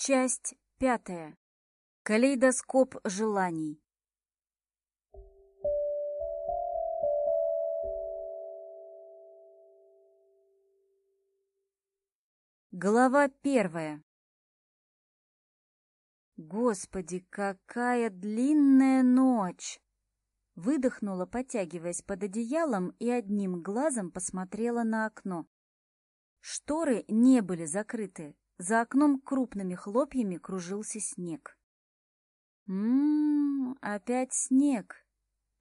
Часть пятая. Калейдоскоп желаний. Глава первая. Господи, какая длинная ночь! Выдохнула, потягиваясь под одеялом, и одним глазом посмотрела на окно. Шторы не были закрыты, за окном крупными хлопьями кружился снег. Ммм, опять снег.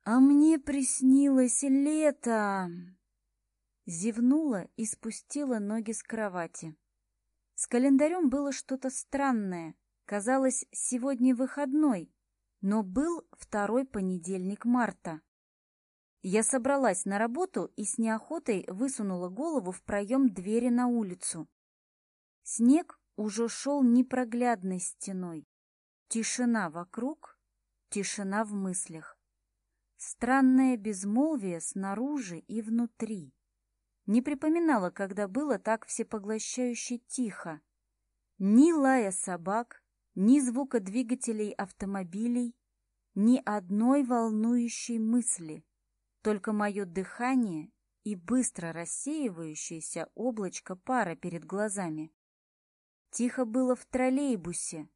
А мне приснилось лето. Зевнула и спустила ноги с кровати. С календарем было что-то странное. Казалось, сегодня выходной, но был второй понедельник марта. Я собралась на работу и с неохотой высунула голову в проем двери на улицу. Снег уже шел непроглядной стеной. Тишина вокруг, тишина в мыслях. Странное безмолвие снаружи и внутри. Не припоминала, когда было так всепоглощающе тихо. Ни лая собак, ни звука двигателей автомобилей, ни одной волнующей мысли, только мое дыхание и быстро рассеивающееся облачко пара перед глазами. Тихо было в троллейбусе.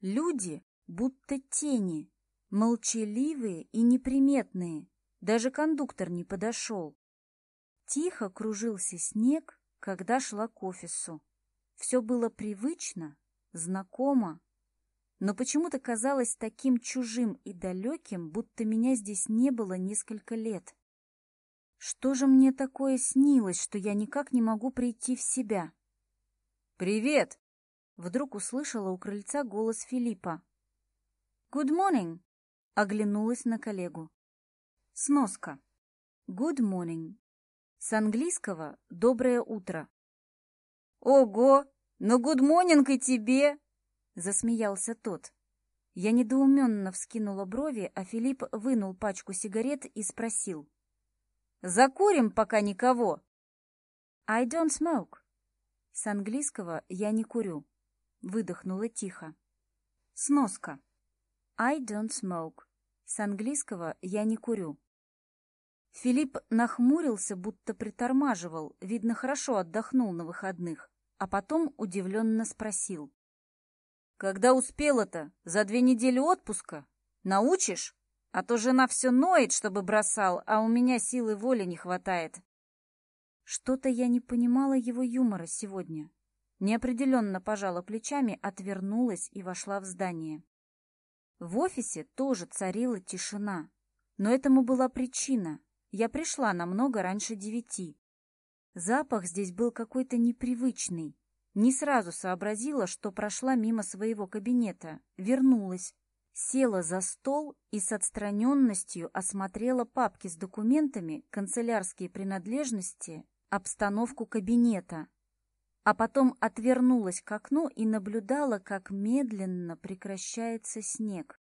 Люди, будто тени, молчаливые и неприметные. Даже кондуктор не подошел. Тихо кружился снег, когда шла к офису. Все было привычно, знакомо, но почему-то казалось таким чужим и далеким, будто меня здесь не было несколько лет. Что же мне такое снилось, что я никак не могу прийти в себя? «Привет!» — вдруг услышала у крыльца голос Филиппа. «Good morning!» — оглянулась на коллегу. Сноска. Good morning. С английского «доброе утро». «Ого! Ну, good morning и тебе!» — засмеялся тот. Я недоуменно вскинула брови, а Филипп вынул пачку сигарет и спросил. «Закурим пока никого?» «I don't smoke», с английского я не курю. Выдохнула тихо. Сноска. I don't smoke. С английского я не курю. Филипп нахмурился, будто притормаживал, видно, хорошо отдохнул на выходных, а потом удивленно спросил. «Когда успела-то? За две недели отпуска? Научишь? А то жена все ноет, чтобы бросал, а у меня силы воли не хватает». Что-то я не понимала его юмора сегодня. Неопределенно пожала плечами, отвернулась и вошла в здание. В офисе тоже царила тишина. Но этому была причина. Я пришла намного раньше девяти. Запах здесь был какой-то непривычный. Не сразу сообразила, что прошла мимо своего кабинета, вернулась, села за стол и с отстраненностью осмотрела папки с документами, канцелярские принадлежности обстановку кабинета, а потом отвернулась к окну и наблюдала, как медленно прекращается снег.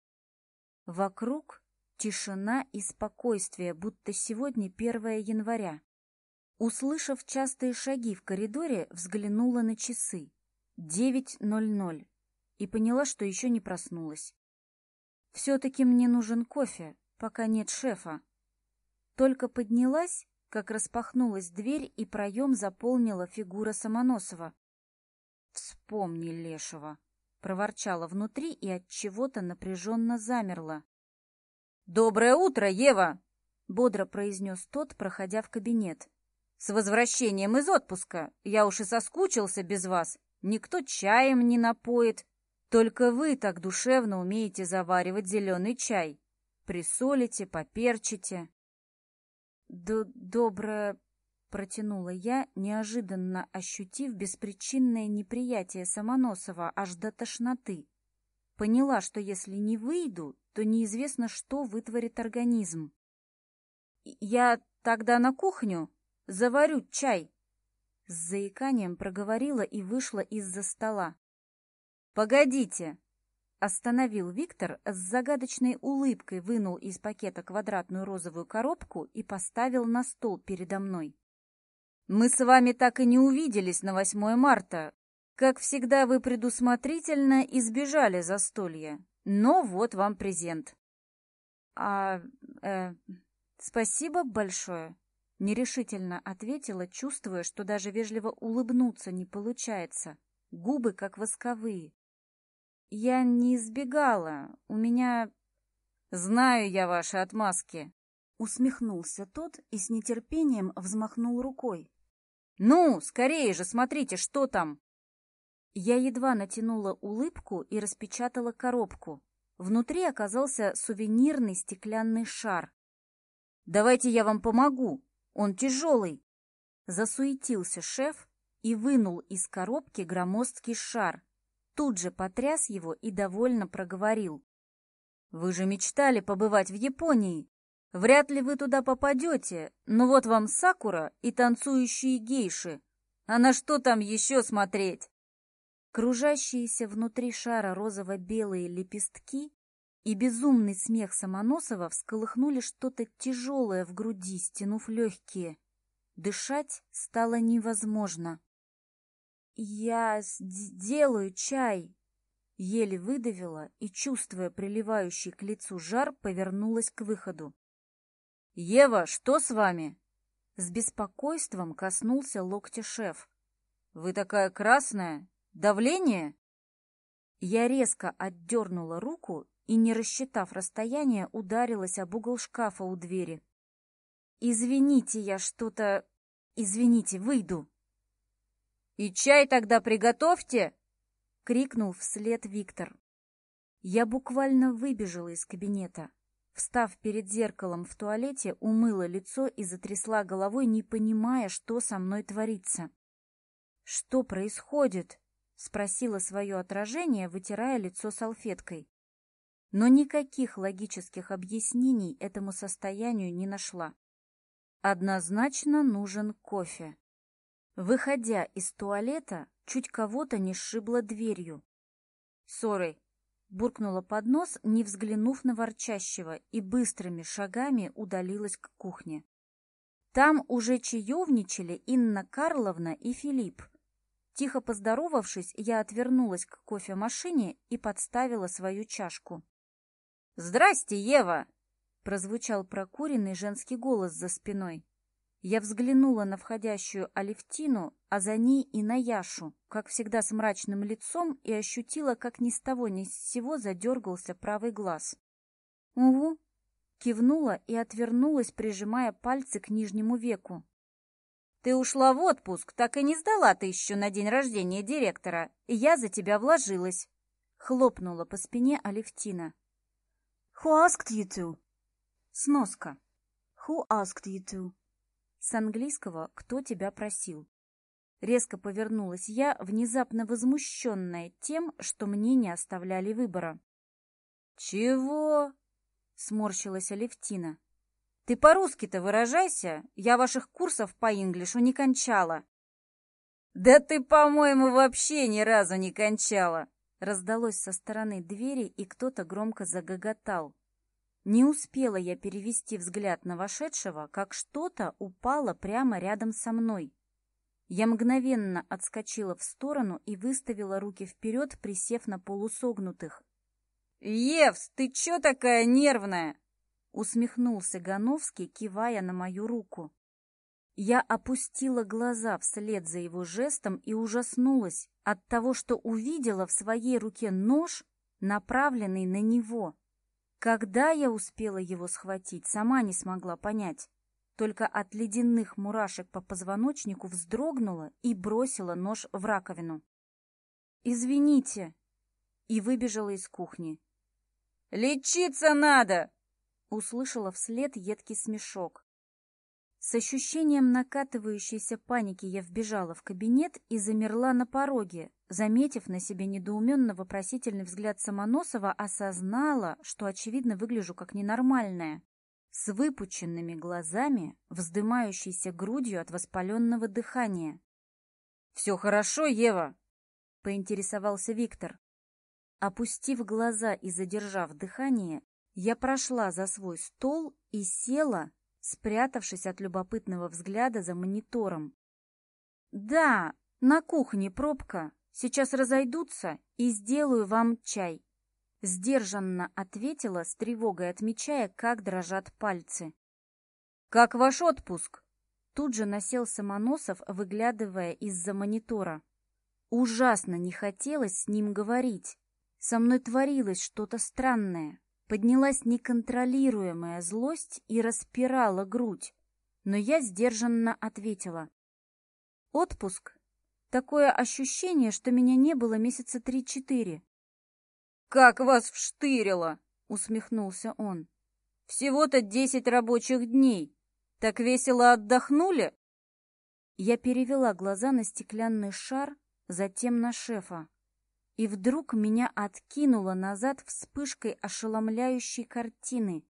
Вокруг тишина и спокойствие, будто сегодня 1 января. Услышав частые шаги в коридоре, взглянула на часы. 9.00 и поняла, что еще не проснулась. Все-таки мне нужен кофе, пока нет шефа. Только поднялась, как распахнулась дверь и проем заполнила фигура Самоносова. «Вспомни, Лешего!» — проворчала внутри и от чего то напряженно замерла. «Доброе утро, Ева!» — бодро произнес тот, проходя в кабинет. «С возвращением из отпуска! Я уж и соскучился без вас! Никто чаем не напоит! Только вы так душевно умеете заваривать зеленый чай! Присолите, поперчите!» добро протянула я, неожиданно ощутив беспричинное неприятие Самоносова аж до тошноты. Поняла, что если не выйду, то неизвестно, что вытворит организм. «Я тогда на кухню заварю чай!» С заиканием проговорила и вышла из-за стола. «Погодите!» остановил Виктор с загадочной улыбкой, вынул из пакета квадратную розовую коробку и поставил на стол передо мной. «Мы с вами так и не увиделись на 8 марта. Как всегда, вы предусмотрительно избежали застолья. Но вот вам презент». «А... э... спасибо большое», — нерешительно ответила, чувствуя, что даже вежливо улыбнуться не получается. Губы как восковые, я не избегала. У меня... Знаю я ваши отмазки. Усмехнулся тот и с нетерпением взмахнул рукой. Ну, скорее же, смотрите, что там. Я едва натянула улыбку и распечатала коробку. Внутри оказался сувенирный стеклянный шар. «Давайте я вам помогу, он тяжелый!» Засуетился шеф и вынул из коробки громоздкий шар, тут же потряс его и довольно проговорил. «Вы же мечтали побывать в Японии. Вряд ли вы туда попадете, но вот вам сакура и танцующие гейши. А на что там еще смотреть?» Кружащиеся внутри шара розово-белые лепестки и безумный смех Самоносова всколыхнули что-то тяжелое в груди, стянув легкие. Дышать стало невозможно. «Я сделаю чай!» Еле выдавила и, чувствуя приливающий к лицу жар, повернулась к выходу. «Ева, что с вами?» С беспокойством коснулся локтя шеф. «Вы такая красная! Давление?» Я резко отдернула руку и, не рассчитав расстояние, ударилась об угол шкафа у двери. «Извините, я что-то... Извините, выйду!» «И чай тогда приготовьте!» — крикнул вслед Виктор. Я буквально выбежала из кабинета. Встав перед зеркалом в туалете, умыла лицо и затрясла головой, не понимая, что со мной творится. «Что происходит?» — спросила свое отражение, вытирая лицо салфеткой. Но никаких логических объяснений этому состоянию не нашла. Однозначно нужен кофе. Выходя из туалета, чуть кого-то не сшибло дверью. «Сорой!» — буркнула под нос, не взглянув на ворчащего, и быстрыми шагами удалилась к кухне. Там уже чаевничали Инна Карловна и Филипп. Тихо поздоровавшись, я отвернулась к кофемашине и подставила свою чашку. «Здрасте, Ева!» — прозвучал прокуренный женский голос за спиной. Я взглянула на входящую Алевтину, а за ней и на Яшу, как всегда с мрачным лицом, и ощутила, как ни с того ни с сего задергался правый глаз. «Угу!» — кивнула и отвернулась, прижимая пальцы к нижнему веку. «Ты ушла в отпуск, так и не сдала тысячу на день рождения директора, и я за тебя вложилась!» — хлопнула по спине Алевтина. «Who asked you to?» Сноска. «Who asked you to?» с английского «Кто тебя просил?». Резко повернулась я, внезапно возмущенная тем, что мне не оставляли выбора. «Чего?» — сморщилась Алевтина. «Ты по-русски-то выражайся. Я ваших курсов по инглишу не кончала». «Да ты, по-моему, вообще ни разу не кончала!» Раздалось со стороны двери, и кто-то громко загоготал. Не успела я перевести взгляд на вошедшего, как что-то упало прямо рядом со мной. Я мгновенно отскочила в сторону и выставила руки вперед, присев на полусогнутых. «Евс, ты чё такая нервная?» усмехнулся Гановский, кивая на мою руку. Я опустила глаза вслед за его жестом и ужаснулась от того, что увидела в своей руке нож, направленный на него. Когда я успела его схватить, сама не смогла понять. Только от ледяных мурашек по позвоночнику вздрогнула и бросила нож в раковину. «Извините!» И выбежала из кухни. «Лечиться надо!» Услышала вслед едкий смешок. С ощущением накатывающейся паники я вбежала в кабинет и замерла на пороге, Заметив на себе недоуменно-вопросительный взгляд Самоносова, осознала, что, очевидно, выгляжу как ненормальная. С выпученными глазами, вздымающейся грудью от воспаленного дыхания. «Все хорошо, Ева!» — поинтересовался Виктор. Опустив глаза и задержав дыхание, я прошла за свой стол и села, спрятавшись от любопытного взгляда за монитором. «Да, на кухне пробка», Сейчас разойдутся и сделаю вам чай. Сдержанно ответила, с тревогой отмечая, как дрожат пальцы. «Как ваш отпуск?» Тут же населся Самоносов, выглядывая из-за монитора. Ужасно не хотелось с ним говорить. Со мной творилось что-то странное. Поднялась неконтролируемая злость и распирала грудь. Но я сдержанно ответила. «Отпуск Такое ощущение, что меня не было месяца три-четыре. «Как вас вштырило!» — усмехнулся он. «Всего-то десять рабочих дней. Так весело отдохнули?» Я перевела глаза на стеклянный шар, затем на шефа. И вдруг меня откинуло назад вспышкой ошеломляющей картины.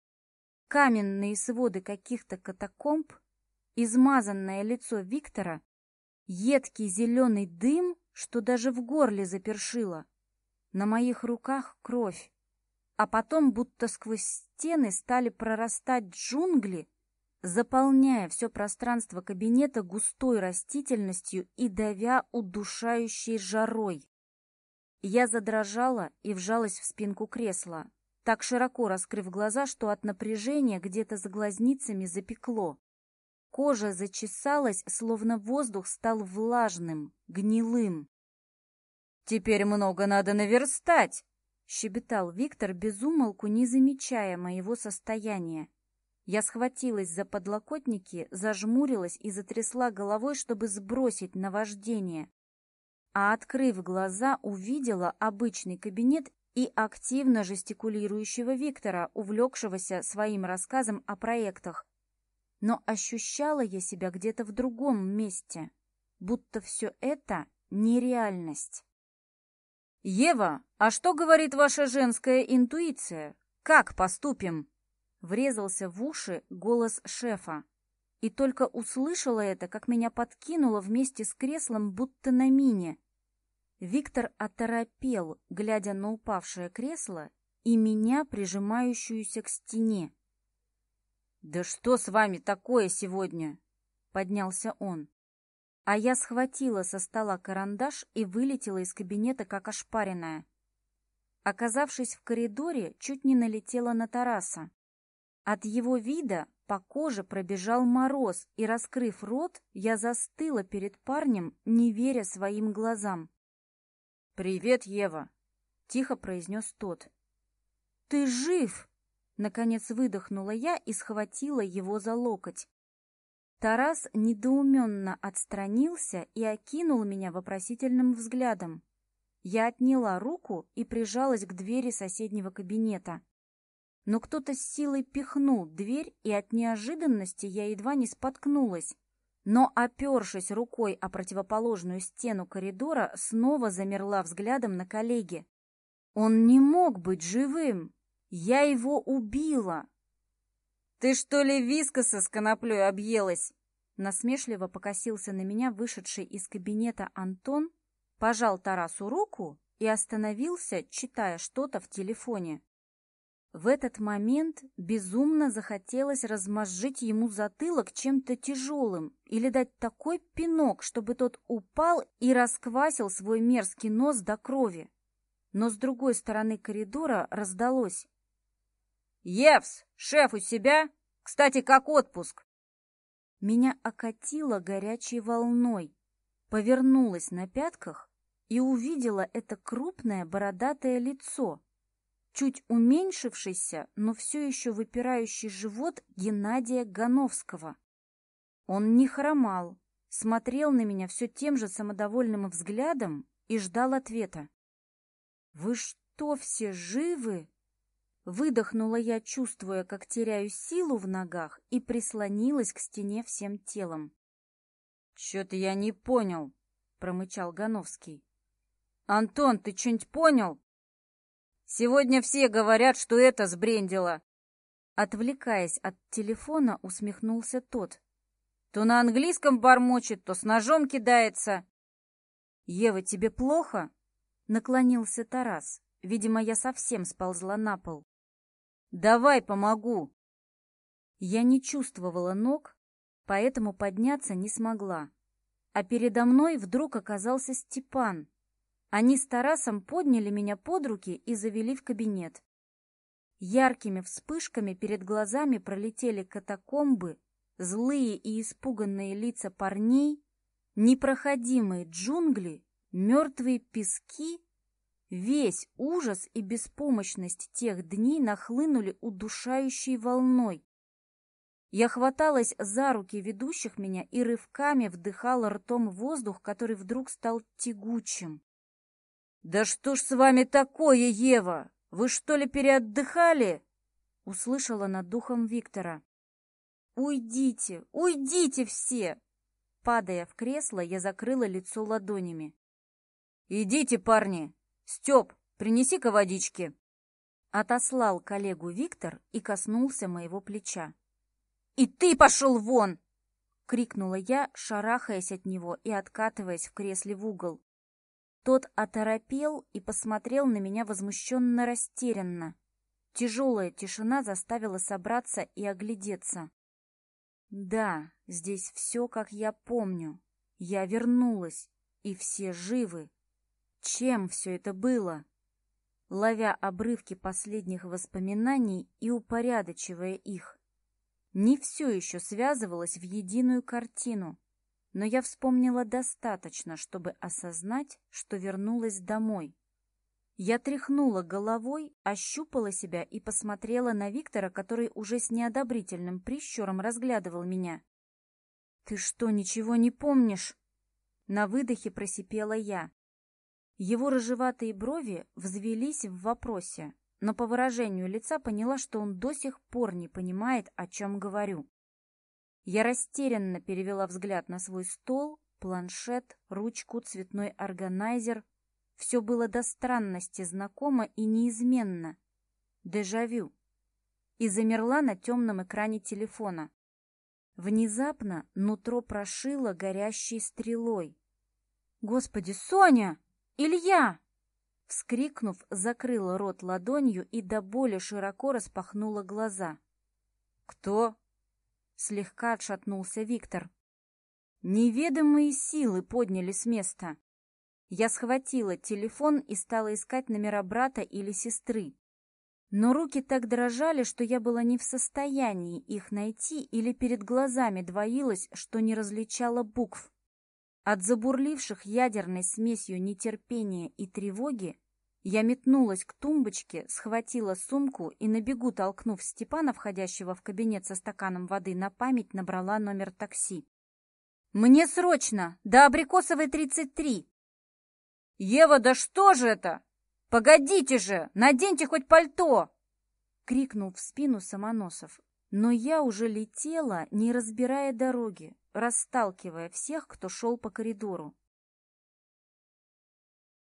Каменные своды каких-то катакомб, измазанное лицо Виктора едкий зеленый дым, что даже в горле запершило. На моих руках кровь. А потом будто сквозь стены стали прорастать джунгли, заполняя все пространство кабинета густой растительностью и давя удушающей жарой. Я задрожала и вжалась в спинку кресла, так широко раскрыв глаза, что от напряжения где-то за глазницами запекло. Кожа зачесалась, словно воздух стал влажным, гнилым. «Теперь много надо наверстать!» — щебетал Виктор безумолку, не замечая моего состояния. Я схватилась за подлокотники, зажмурилась и затрясла головой, чтобы сбросить наваждение. А открыв глаза, увидела обычный кабинет и активно жестикулирующего Виктора, увлекшегося своим рассказом о проектах, но ощущала я себя где-то в другом месте, будто все это нереальность. «Ева, а что говорит ваша женская интуиция? Как поступим?» Врезался в уши голос шефа. И только услышала это, как меня подкинуло вместе с креслом, будто на мине. Виктор оторопел, глядя на упавшее кресло и меня, прижимающуюся к стене. «Да что с вами такое сегодня?» — поднялся он. А я схватила со стола карандаш и вылетела из кабинета, как ошпаренная. Оказавшись в коридоре, чуть не налетела на Тараса. От его вида по коже пробежал мороз, и, раскрыв рот, я застыла перед парнем, не веря своим глазам. «Привет, Ева!» — тихо произнес тот. «Ты жив!» Наконец выдохнула я и схватила его за локоть. Тарас недоуменно отстранился и окинул меня вопросительным взглядом. Я отняла руку и прижалась к двери соседнего кабинета. Но кто-то с силой пихнул дверь, и от неожиданности я едва не споткнулась. Но, опершись рукой о противоположную стену коридора, снова замерла взглядом на коллеги. «Он не мог быть живым!» Я его убила!» «Ты что ли вискоса с коноплей объелась?» Насмешливо покосился на меня вышедший из кабинета Антон, пожал Тарасу руку и остановился, читая что-то в телефоне. В этот момент безумно захотелось размозжить ему затылок чем-то тяжелым или дать такой пинок, чтобы тот упал и расквасил свой мерзкий нос до крови. Но с другой стороны коридора раздалось Евс, шеф у себя? Кстати, как отпуск?» Меня окатило горячей волной, повернулась на пятках и увидела это крупное бородатое лицо, чуть уменьшившийся, но все еще выпирающий живот Геннадия Гановского. Он не хромал, смотрел на меня все тем же самодовольным взглядом и ждал ответа. «Вы что, все живы?» Выдохнула я, чувствуя, как теряю силу в ногах, и прислонилась к стене всем телом. «Чё-то я не понял», — промычал Гановский. «Антон, ты чё-нибудь понял?» «Сегодня все говорят, что это сбрендило». Отвлекаясь от телефона, усмехнулся тот. «То на английском бормочет, то с ножом кидается». «Ева, тебе плохо?» — наклонился Тарас. Видимо, я совсем сползла на пол. Давай помогу!» Я не чувствовала ног, поэтому подняться не смогла. А передо мной вдруг оказался Степан. Они с Тарасом подняли меня под руки и завели в кабинет. Яркими вспышками перед глазами пролетели катакомбы, злые и испуганные лица парней, непроходимые джунгли, мертвые пески Весь ужас и беспомощность тех дней нахлынули удушающей волной. Я хваталась за руки ведущих меня и рывками вдыхала ртом воздух, который вдруг стал тягучим. «Да что ж с вами такое, Ева? Вы что ли переотдыхали?» Услышала над духом Виктора. «Уйдите! Уйдите все!» Падая в кресло, я закрыла лицо ладонями. «Идите, парни! «Степ, принеси-ка водички!» Отослал коллегу Виктор и коснулся моего плеча. «И ты пошел вон!» — крикнула я, шарахаясь от него и откатываясь в кресле в угол. Тот оторопел и посмотрел на меня возмущенно растерянно. Тяжелая тишина заставила собраться и оглядеться. Да, здесь все, как я помню. Я вернулась, и все живы. Чем все это было? Ловя обрывки последних воспоминаний и упорядочивая их. Не все еще связывалось в единую картину, но я вспомнила достаточно, чтобы осознать, что вернулась домой. Я тряхнула головой, ощупала себя и посмотрела на Виктора, который уже с неодобрительным прищуром разглядывал меня. «Ты что, ничего не помнишь?» На выдохе просипела я. Его рыжеватые брови взвелись в вопросе, но по выражению лица поняла, что он до сих пор не понимает, о чем говорю. Я растерянно перевела взгляд на свой стол, планшет, ручку, цветной органайзер. Все было до странности знакомо и неизменно. Дежавю. И замерла на темном экране телефона. Внезапно нутро прошило горящей стрелой. «Господи, Соня!» Илья!» Вскрикнув, закрыла рот ладонью и до боли широко распахнула глаза. «Кто?» Слегка отшатнулся Виктор. Неведомые силы подняли с места. Я схватила телефон и стала искать номера брата или сестры. Но руки так дрожали, что я была не в состоянии их найти или перед глазами двоилось, что не различала букв. От забурливших ядерной смесью нетерпения и тревоги я метнулась к тумбочке, схватила сумку и на бегу, толкнув Степана, входящего в кабинет со стаканом воды, на память набрала номер такси. «Мне срочно! До Абрикосовой, 33!» «Ева, да что же это? Погодите же! Наденьте хоть пальто!» Крикнул в спину Самоносов. Но я уже летела, не разбирая дороги, расталкивая всех, кто шел по коридору.